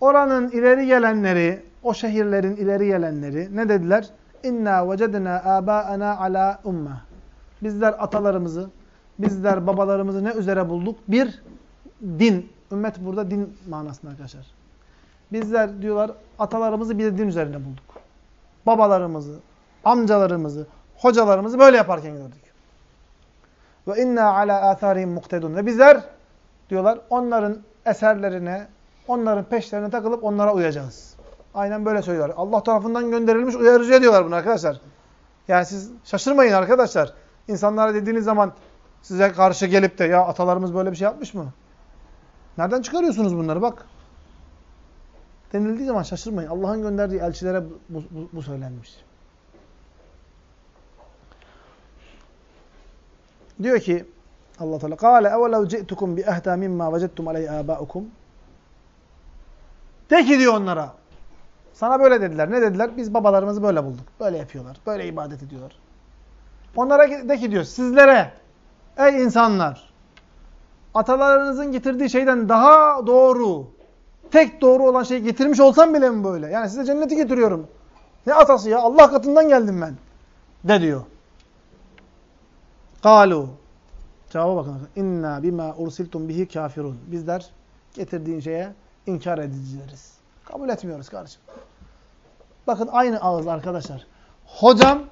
oranın ileri gelenleri, o şehirlerin ileri gelenleri ne dediler? İnna vecedna abaana ala umma. Bizler atalarımızı, bizler babalarımızı ne üzere bulduk? Bir din. Ümmet burada din manasında arkadaşlar. Bizler diyorlar atalarımızı bir din üzerine bulduk. Babalarımızı, amcalarımızı, hocalarımızı böyle yaparken gördük. Ve inna ala atharihim muktedun. Ve bizler diyorlar onların eserlerine, onların peşlerine takılıp onlara uyacağız. Aynen böyle söylüyorlar. Allah tarafından gönderilmiş uyarıcıya diyorlar bunu arkadaşlar. Yani siz şaşırmayın arkadaşlar. İnsanlara dediğiniz zaman size karşı gelip de ya atalarımız böyle bir şey yapmış mı? Nereden çıkarıyorsunuz bunları bak. Denildiği zaman şaşırmayın. Allah'ın gönderdiği elçilere bu, bu, bu söylenmiş. Diyor ki Allah Teala "Kâle evelev ci'tukum bi ehda mimma vecettum aleyhi âbâukum." De ki diyor onlara. Sana böyle dediler. Ne dediler? Biz babalarımızı böyle bulduk. Böyle yapıyorlar. Böyle ibadet ediyorlar. Onlara de ki diyor sizlere ey insanlar atalarınızın getirdiği şeyden daha doğru tek doğru olan şeyi getirmiş olsam bile mi böyle? Yani size cenneti getiriyorum. Ne atası ya? Allah katından geldim ben. De diyor. Kalu. Cevaba bakın. İnna bima ursiltum bihi kafirun. Bizler getirdiğin şeye inkar edicileriz. Kabul etmiyoruz kardeşim. Bakın aynı ağız arkadaşlar. Hocam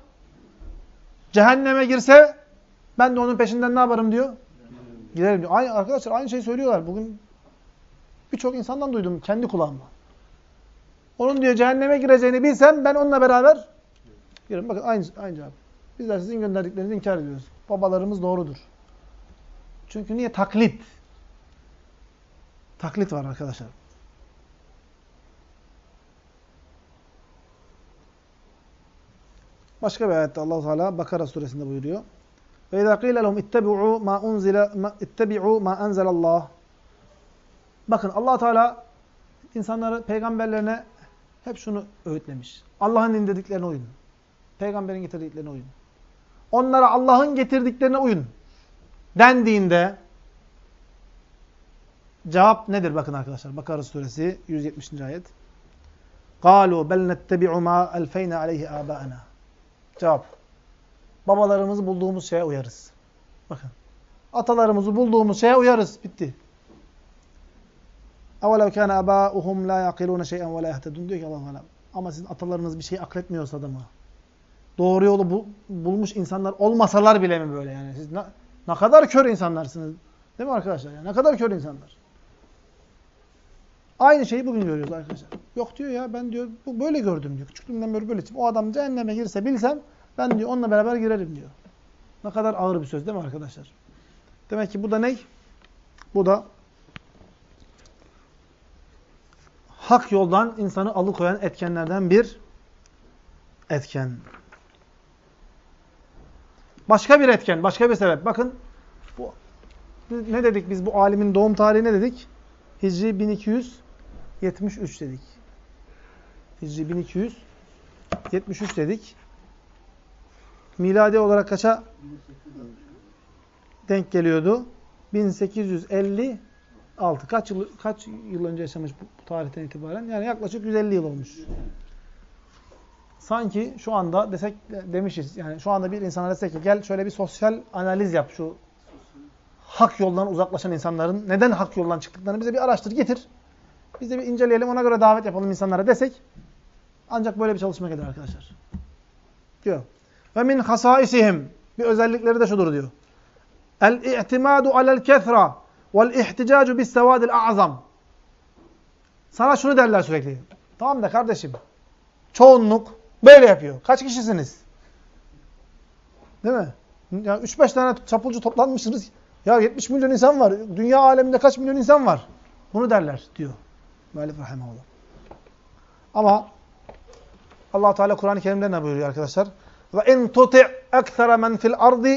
cehenneme girse ben de onun peşinden ne yaparım diyor? Giderim diyor. Aynı, arkadaşlar aynı şeyi söylüyorlar. Bugün birçok insandan duydum kendi kulağımla. Onun diyor cehenneme gireceğini bilsem ben onunla beraber girerim. Bakın aynı, aynı cevap. Bizler sizin gönderdiklerinizi inkar ediyoruz. Babalarımız doğrudur. Çünkü niye? Taklit. Taklit var arkadaşlar. Başka bir ayette Allah Teala Bakara suresinde buyuruyor. Ve izâ qîle lehum ittebi'û mâ unzile ittebi'û mâ enzelallah. Bakın Allah Teala insanları peygamberlerine hep şunu öğütlemiş. Allah'ın indirdiklerine uyun. Peygamberin getirdiklerine uyun. Onlara Allah'ın getirdiklerine uyun. Dendiğinde cevap nedir bakın arkadaşlar. Bakara suresi 170. ayet. قَالُوا بَلْ نَتَّبِعُ مَا أَلْفَيْنَا عَلَيْهِ آبَاءَنَا Cevap. Babalarımızı bulduğumuz şeye uyarız. Bakın. Atalarımızı bulduğumuz şeye uyarız. Bitti. اَوَلَوْ كَانَ أَبَاؤُهُمْ لَا يَعْقِلُونَ شَيْئًا وَلَا يَهْتَدُونَ diyor ki Allah Teala. Ama sizin atalarınız bir şey akletmiyorsa da mı? Doğru yolu bu, bulmuş insanlar olmasalar bile mi böyle yani? Siz ne, ne kadar kör insanlarsınız. Değil mi arkadaşlar? Yani ne kadar kör insanlar. Aynı şeyi bugün görüyoruz arkadaşlar. Yok diyor ya ben diyor bu böyle gördüm diyor. Küçüklüğümden beri böyle. O adam cehenneme girse bilsem ben diyor onunla beraber girerim diyor. Ne kadar ağır bir söz değil mi arkadaşlar? Demek ki bu da ne? Bu da hak yoldan insanı alıkoyan etkenlerden bir etken. Başka bir etken, başka bir sebep. Bakın bu, ne dedik biz bu alimin doğum tarihi ne dedik? Hicri 1273 dedik. Hicri 1273 dedik. Miladi olarak kaça denk geliyordu? 1856. Kaç yıl kaç yıl önce yaşamış bu, bu tarihten itibaren? Yani yaklaşık 150 yıl olmuş. Sanki şu anda desek demişiz. Yani şu anda bir insana desek ki gel şöyle bir sosyal analiz yap şu hak yoldan uzaklaşan insanların neden hak yoldan çıktıklarını bize bir araştır, getir. Biz de bir inceleyelim, ona göre davet yapalım insanlara desek ancak böyle bir çalışma gelir arkadaşlar. Diyor. Ve min hasaisihim bir özellikleri de şudur diyor. El-i'timadu alel-kethra vel-ihticacu bis-sevadil a'zam. Sana şunu derler sürekli. Tamam da kardeşim. Çoğunluk böyle yapıyor. Kaç kişisiniz? Değil mi? Ya 3-5 tane çapulcu toplanmışsınız. Ya 70 milyon insan var. Dünya aleminde kaç milyon insan var? Bunu derler diyor. Müellif rahimahullah. Ama Allah Teala Kur'an-ı Kerim'de ne buyuruyor arkadaşlar? Ve in tuti' ekthara men fil ardı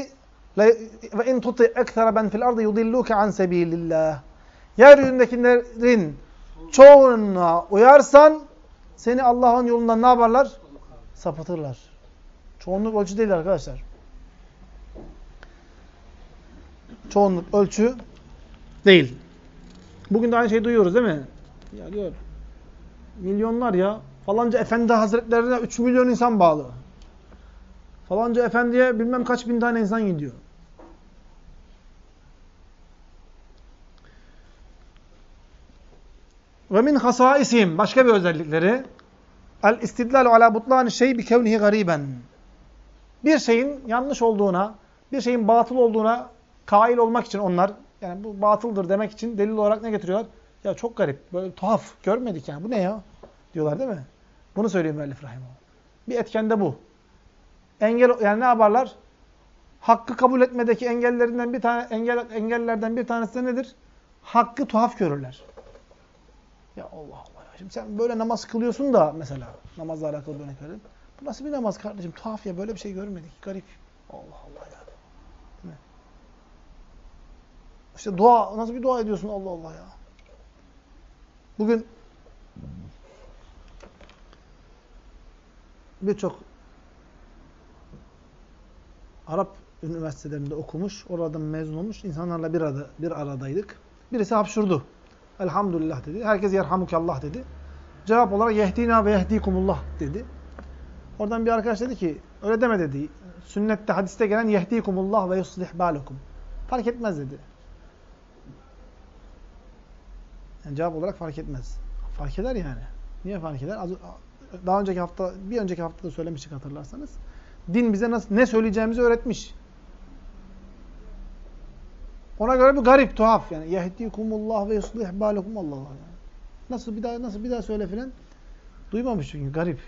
ve in tuti' ekthara men fil ardı yudilluke an sebilillah. Yeryüzündekilerin çoğunluğa uyarsan seni Allah'ın yolundan ne yaparlar? Sapıtırlar. Çoğunluk ölçü değil arkadaşlar. Çoğunluk ölçü değil. Bugün de aynı şeyi duyuyoruz değil mi? Ya diyor, milyonlar ya. Falanca efendi hazretlerine 3 milyon insan bağlı. Falanca efendiye bilmem kaç bin tane insan gidiyor. Ve min hasaisim başka bir özellikleri el istidlalu ala butlani şey bi kevnihi gariben. Bir şeyin yanlış olduğuna, bir şeyin batıl olduğuna kail olmak için onlar yani bu batıldır demek için delil olarak ne getiriyorlar? Ya çok garip, böyle tuhaf, görmedik yani. Bu ne ya? Diyorlar değil mi? Bunu söylüyor müellif rahimahullah. Bir etken de bu. Engel yani ne yaparlar? Hakkı kabul etmedeki engellerinden bir tane engel engellerden bir tanesi de nedir? Hakkı tuhaf görürler. Ya Allah Allah. Ya. Şimdi sen böyle namaz kılıyorsun da mesela namazla alakalı bir örnek verelim. Bu nasıl bir namaz kardeşim? Tuhaf ya böyle bir şey görmedik. Garip. Allah Allah ya. İşte dua nasıl bir dua ediyorsun Allah Allah ya. Bugün birçok Arap üniversitelerinde okumuş, oradan mezun olmuş insanlarla bir arada bir aradaydık. Birisi hapşurdu. Elhamdülillah dedi. Herkes yerhamukallah dedi. Cevap olarak yehdina ve yehdikumullah dedi. Oradan bir arkadaş dedi ki öyle deme dedi. Sünnette hadiste gelen yehdikumullah ve yuslih balakum. Fark etmez dedi. Yani cevap olarak fark etmez. Fark eder yani. Niye fark eder? Az, daha önceki hafta, bir önceki haftada söylemiştik hatırlarsanız. Din bize nasıl, ne söyleyeceğimizi öğretmiş. Ona göre bir garip, tuhaf yani. Yehdikumullah ve yuslih balakum Allah Allah. Nasıl bir daha nasıl bir daha söyle filan? Duymamış çünkü garip.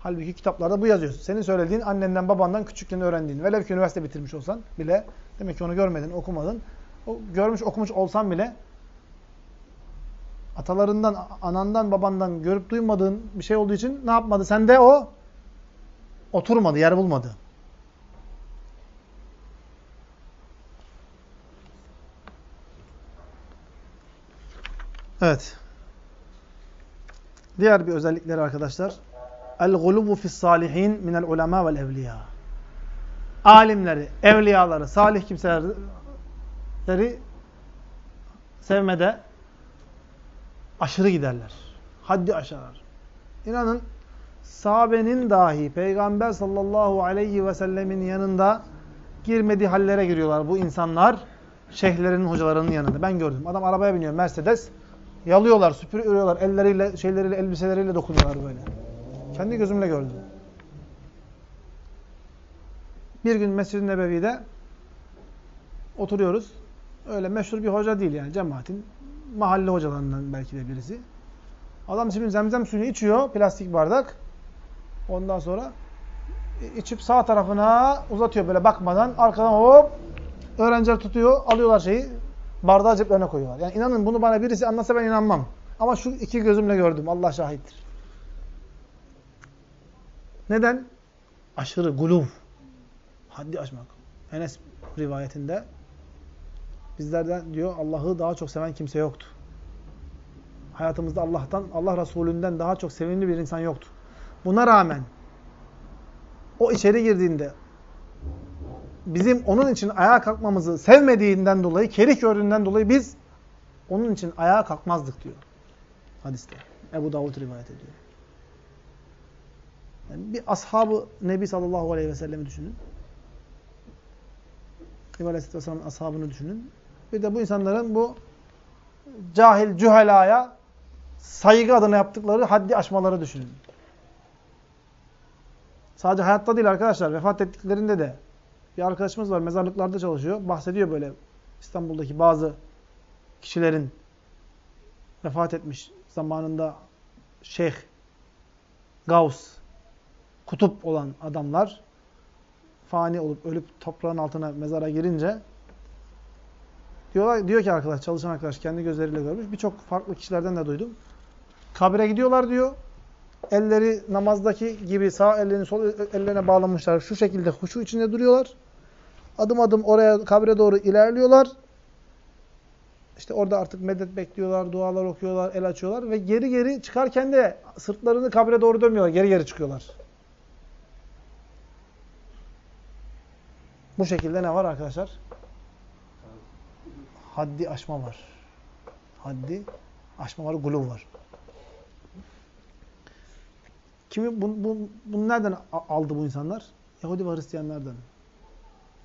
Halbuki kitaplarda bu yazıyor. Senin söylediğin annenden babandan küçükken öğrendiğin. Velev ki üniversite bitirmiş olsan bile demek ki onu görmedin, okumadın. O görmüş, okumuş olsan bile atalarından, anandan, babandan görüp duymadığın bir şey olduğu için ne yapmadı? Sen de o oturmadı, yer bulmadı. Evet. Diğer bir özellikleri arkadaşlar. El-gulubu fis salihin minel ulema vel evliya. Alimleri, evliyaları, salih kimseleri sevmede aşırı giderler. Haddi aşarlar. İnanın sahabenin dahi Peygamber sallallahu aleyhi ve sellemin yanında girmediği hallere giriyorlar bu insanlar. Şeyhlerinin, hocalarının yanında. Ben gördüm. Adam arabaya biniyor Mercedes. Yalıyorlar, süpürüyorlar. Elleriyle, şeyleriyle, elbiseleriyle dokunuyorlar böyle. Kendi gözümle gördüm. Bir gün Mescid-i Nebevi'de oturuyoruz. Öyle meşhur bir hoca değil yani cemaatin mahalle hocalarından belki de birisi. Adam şimdi zemzem suyunu içiyor, plastik bardak. Ondan sonra içip sağ tarafına uzatıyor böyle bakmadan. Arkadan hop öğrenciler tutuyor, alıyorlar şeyi, bardağı ceplerine koyuyorlar. Yani inanın bunu bana birisi anlatsa ben inanmam. Ama şu iki gözümle gördüm. Allah şahittir. Neden? Aşırı guluv. Haddi aşmak. Enes rivayetinde bizlerden diyor Allah'ı daha çok seven kimse yoktu. Hayatımızda Allah'tan, Allah Resulü'nden daha çok sevimli bir insan yoktu. Buna rağmen o içeri girdiğinde bizim onun için ayağa kalkmamızı sevmediğinden dolayı, kerih gördüğünden dolayı biz onun için ayağa kalkmazdık diyor. Hadiste. Ebu Davud rivayet ediyor. Yani bir ashabı Nebi sallallahu aleyhi ve sellemi düşünün. Nebi aleyhisselatü vesselamın ashabını düşünün. Bir de bu insanların bu cahil cühelaya saygı adına yaptıkları haddi aşmaları düşünün. Sadece hayatta değil arkadaşlar, vefat ettiklerinde de. Bir arkadaşımız var, mezarlıklarda çalışıyor. Bahsediyor böyle İstanbul'daki bazı kişilerin vefat etmiş zamanında şeyh, gavs, kutup olan adamlar fani olup ölüp toprağın altına mezara girince diyorlar diyor ki arkadaş çalışan arkadaş kendi gözleriyle görmüş. Birçok farklı kişilerden de duydum. Kabre gidiyorlar diyor. Elleri namazdaki gibi sağ ellerini sol ellerine bağlamışlar. Şu şekilde huşu içinde duruyorlar. Adım adım oraya kabre doğru ilerliyorlar. İşte orada artık medet bekliyorlar, dualar okuyorlar, el açıyorlar ve geri geri çıkarken de sırtlarını kabre doğru dönmüyorlar. Geri geri çıkıyorlar. Bu şekilde ne var arkadaşlar? Haddi aşma var. Haddi aşma var, guluv var. Kimi bu, bu, bunu nereden aldı bu insanlar? Yahudi ve Hristiyanlardan.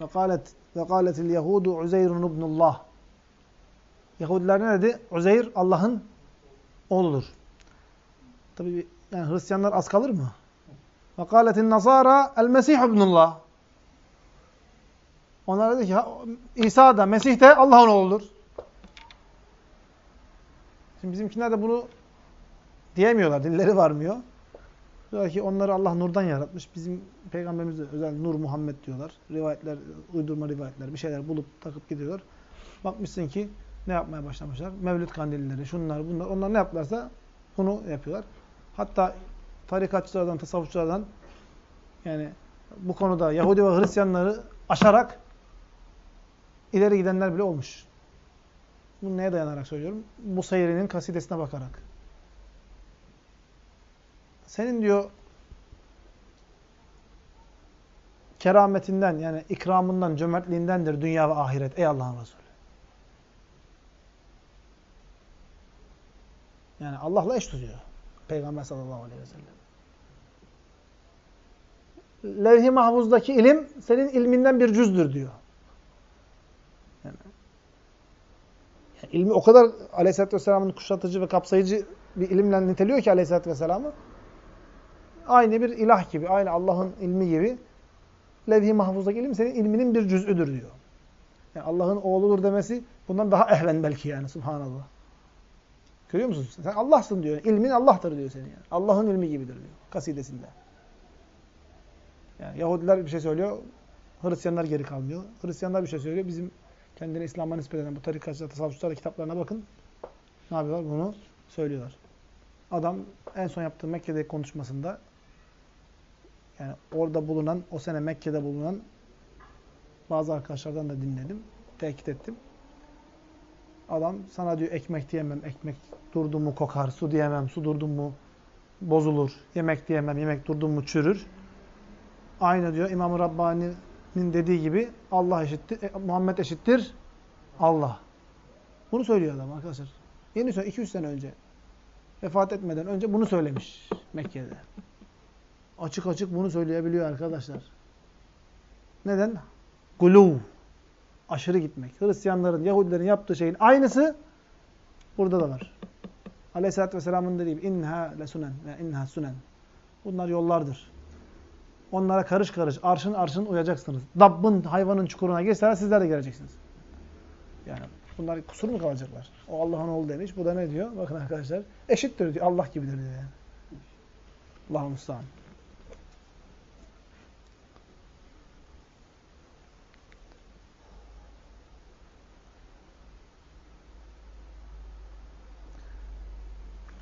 Ve kâlet ve kâletil Yahudu Uzeyrun ibnullah. Yahudiler ne dedi? Uzeyr Allah'ın oğludur. Tabi yani Hristiyanlar az kalır mı? Ve kâletin Nasara el Mesih ibnullah. Onlar dedi ki İsa da Mesih de Allah'ın oğludur. Şimdi bizimkiler de bunu diyemiyorlar. Dilleri varmıyor. Diyorlar ki onları Allah nurdan yaratmış. Bizim peygamberimiz de özel Nur Muhammed diyorlar. Rivayetler, uydurma rivayetler, bir şeyler bulup takıp gidiyorlar. Bakmışsın ki ne yapmaya başlamışlar? Mevlüt kandilleri, şunlar, bunlar. Onlar ne yaptılarsa bunu yapıyorlar. Hatta tarikatçılardan, tasavvufçulardan yani bu konuda Yahudi ve Hristiyanları aşarak ileri gidenler bile olmuş. Bunu neye dayanarak söylüyorum? Bu seyrinin kasidesine bakarak. Senin diyor kerametinden yani ikramından, cömertliğindendir dünya ve ahiret. Ey Allah'ın Resulü. Yani Allah'la eş tutuyor. Peygamber sallallahu aleyhi ve sellem. Levh-i mahfuzdaki ilim senin ilminden bir cüzdür diyor. Yani, yani ilmi o kadar aleyhissalatü vesselamın kuşatıcı ve kapsayıcı bir ilimle niteliyor ki aleyhissalatü vesselamı. Aynı bir ilah gibi, aynı Allah'ın ilmi gibi. Levh-i mahfuzdaki ilim senin ilminin bir cüz'üdür diyor. Yani Allah'ın oğludur demesi bundan daha ehven belki yani subhanallah. Görüyor musun? Sen Allah'sın diyor. İlmin Allah'tır diyor senin yani. Allah'ın ilmi gibidir diyor kasidesinde. Yani Yahudiler bir şey söylüyor, Hristiyanlar geri kalmıyor. Hristiyanlar bir şey söylüyor, bizim kendini İslam'a nispet eden bu tarikatçılar, tasavvufçular kitaplarına bakın. Ne yapıyorlar? Bunu söylüyorlar. Adam en son yaptığı Mekke'deki konuşmasında Yani orada bulunan, o sene Mekke'de bulunan bazı arkadaşlardan da dinledim. Tekit ettim. Adam sana diyor ekmek diyemem, ekmek durdu mu kokar, su diyemem, su durdu mu bozulur, yemek diyemem, yemek durdu mu çürür. Aynı diyor İmam-ı Rabbani'nin dediği gibi Allah eşittir, e, Muhammed eşittir Allah. Bunu söylüyor adam arkadaşlar. Yeni söylüyor, 200 sene önce. Vefat etmeden önce bunu söylemiş Mekke'de. Açık açık bunu söyleyebiliyor arkadaşlar. Neden? Guluv. Aşırı gitmek. Hristiyanların, Yahudilerin yaptığı şeyin aynısı burada da var. Aleyhisselatü Vesselam'ın dediği gibi inha lesunen ve inha sunen. Bunlar yollardır. Onlara karış karış, arşın arşın uyacaksınız. Dabbın hayvanın çukuruna girseler sizler de geleceksiniz. Yani bunlar kusur mu kalacaklar? O Allah'ın oğlu demiş. Bu da ne diyor? Bakın arkadaşlar. Eşittir diyor. Allah gibidir diyor yani. Allah'ın müstahane.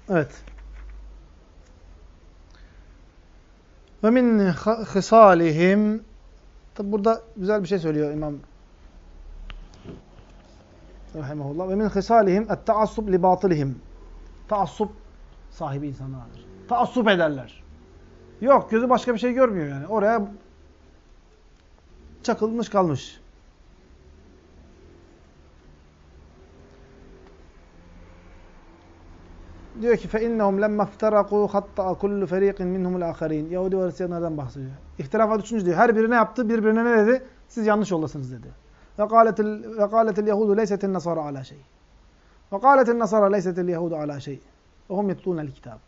Evet. Ve min hısalihim Tabi burada güzel bir şey söylüyor İmam Rahimahullah. Ve min hısalihim et-taassub li batılihim. Taassub sahibi insanlardır. Taassub ederler. Yok gözü başka bir şey görmüyor yani. Oraya çakılmış kalmış. Diyor ki فَاِنَّهُمْ لَمَّا افْتَرَقُوا خَطَّأَ كُلُّ فَر۪يقٍ مِنْهُمُ الْآخَر۪ينَ Yahudi ve Hristiyanlardan bahsediyor. İhtilafa düşünce diyor. Her biri ne yaptı? Birbirine ne dedi? Siz yanlış yoldasınız dedi. وَقَالَتِ الْيَهُودُ لَيْسَتِ النَّصَارَ عَلَى شَيْءٍ وَقَالَتِ النَّصَارَ لَيْسَتِ الْيَهُودُ عَلَى شَيْءٍ وَهُمْ يَتْلُونَ الْكِتَابِ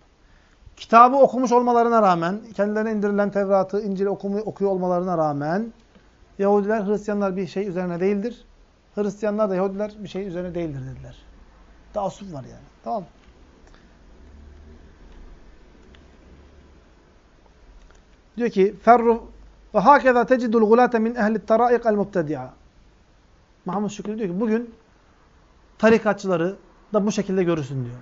Kitabı okumuş olmalarına rağmen, kendilerine indirilen Tevrat'ı, İncil'i okuyor olmalarına rağmen Yahudiler, Hristiyanlar bir şey üzerine değildir. Hristiyanlar da Yahudiler bir şey üzerine değildir dediler. Taassuf var yani. Tamam Diyor ki ferru ve hakeza tecidul gulate min ehli taraik el mubtedi'a. Mahmud Şükrü diyor ki bugün tarikatçıları da bu şekilde görürsün diyor.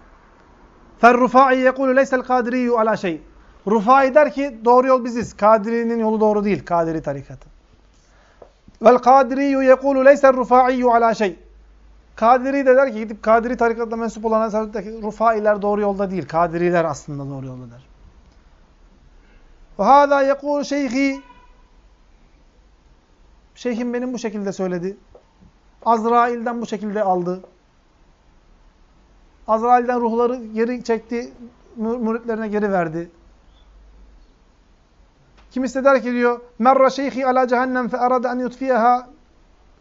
Ferrufai yekulu leysel kadiriyu ala şey. Rufai der ki doğru yol biziz. Kadiri'nin yolu doğru değil. Kadiri tarikatı. Vel kadiriyu yekulu leysel rufaiyu ala şey. Kadiri de der ki gidip Kadiri tarikatına mensup olan Rufailer doğru yolda değil. Kadiriler aslında doğru yolda der. Ve hâzâ yekûl şeyhi Şeyhim benim bu şekilde söyledi. Azrail'den bu şekilde aldı. Azrail'den ruhları geri çekti, müritlerine geri verdi. Kimisi der ki diyor, merra şeyhi ala cehennem fe arada en yutfiyeha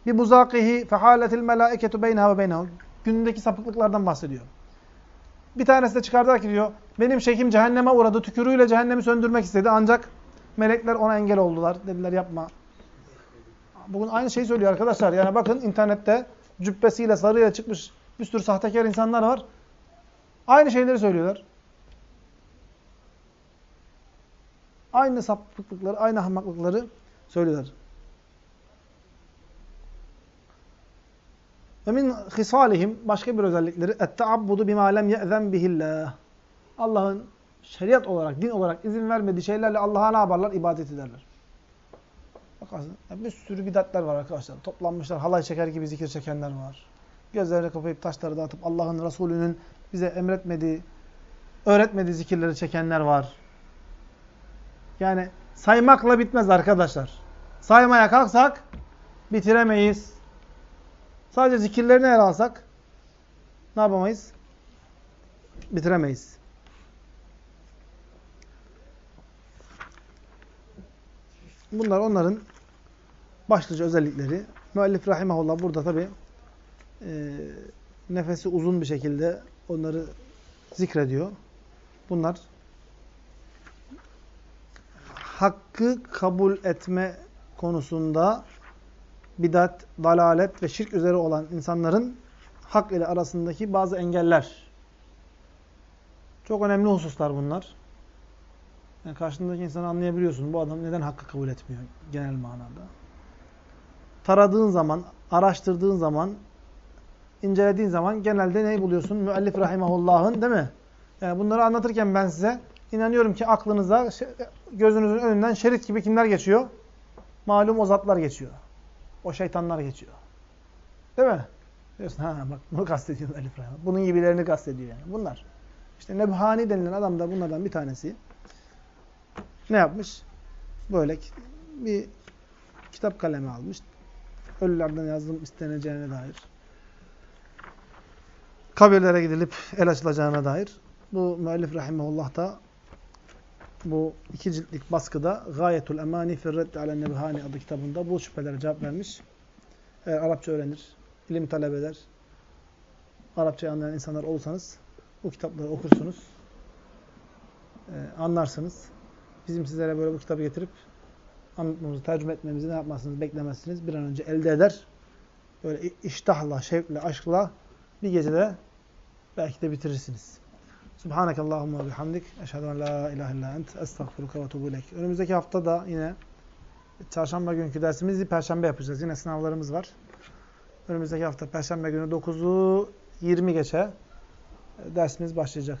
bi muzakihi fe haletil melaiketu beyneha ve beynehu. Günündeki sapıklıklardan bahsediyor. Bir tanesi de çıkardı ki diyor, benim şeyhim cehenneme uğradı, tükürüğüyle cehennemi söndürmek istedi ancak melekler ona engel oldular. Dediler yapma. Bugün aynı şeyi söylüyor arkadaşlar. Yani bakın internette cübbesiyle, sarıyla çıkmış bir sürü sahtekar insanlar var. Aynı şeyleri söylüyorlar. Aynı sapıklıkları, aynı ahmaklıkları söylüyorlar. Ve min hisalihim başka bir özellikleri etteabbudu bima lem ye'zen bihillah. Allah'ın şeriat olarak, din olarak izin vermediği şeylerle Allah'a ne yaparlar? İbadet ederler. Bakarsın bir sürü bidatler var arkadaşlar. Toplanmışlar, halay çeker gibi zikir çekenler var. Gözlerini kapayıp taşları dağıtıp Allah'ın Resulü'nün bize emretmediği, öğretmediği zikirleri çekenler var. Yani saymakla bitmez arkadaşlar. Saymaya kalksak bitiremeyiz. Sadece zikirlerini ele alsak ne yapamayız? Bitiremeyiz. Bunlar onların başlıca özellikleri. Müellif rahimahullah burada tabi e, nefesi uzun bir şekilde onları zikrediyor. Bunlar hakkı kabul etme konusunda bidat, dalalet ve şirk üzere olan insanların hak ile arasındaki bazı engeller. Çok önemli hususlar bunlar. Yani karşındaki insanı anlayabiliyorsun. Bu adam neden hakkı kabul etmiyor genel manada. Taradığın zaman, araştırdığın zaman, incelediğin zaman genelde neyi buluyorsun? Müellif rahimahullah'ın değil mi? Yani bunları anlatırken ben size İnanıyorum ki aklınıza, gözünüzün önünden şerit gibi kimler geçiyor? Malum o zatlar geçiyor. O şeytanlar geçiyor. Değil mi? Diyorsun ha bak bunu kastediyor Elif Rahman. Bunun gibilerini kastediyor yani. Bunlar. İşte Nebhani denilen adam da bunlardan bir tanesi. Ne yapmış? Böyle bir kitap kalemi almış. Ölülerden yazdım isteneceğine dair. Kabirlere gidilip el açılacağına dair. Bu müellif rahimahullah da bu iki ciltlik baskıda Gayetul Emani Firreddi Alen Nebhani adlı kitabında bu şüphelere cevap vermiş. Eğer Arapça öğrenir, ilim talep eder, Arapça anlayan insanlar olursanız bu kitapları okursunuz, e, anlarsınız. Bizim sizlere böyle bu kitabı getirip anlatmamızı, tercüme etmemizi ne yapmazsınız, beklemezsiniz. Bir an önce elde eder. Böyle iştahla, şevkle, aşkla bir gecede belki de bitirirsiniz. Subhaneke Allahumma bihamdik. Eşhedü en la ilahe illa ent. Estağfiruka ve ileyk. Önümüzdeki hafta da yine çarşamba günkü dersimizi perşembe yapacağız. Yine sınavlarımız var. Önümüzdeki hafta perşembe günü 9'u 20 geçe dersimiz başlayacak.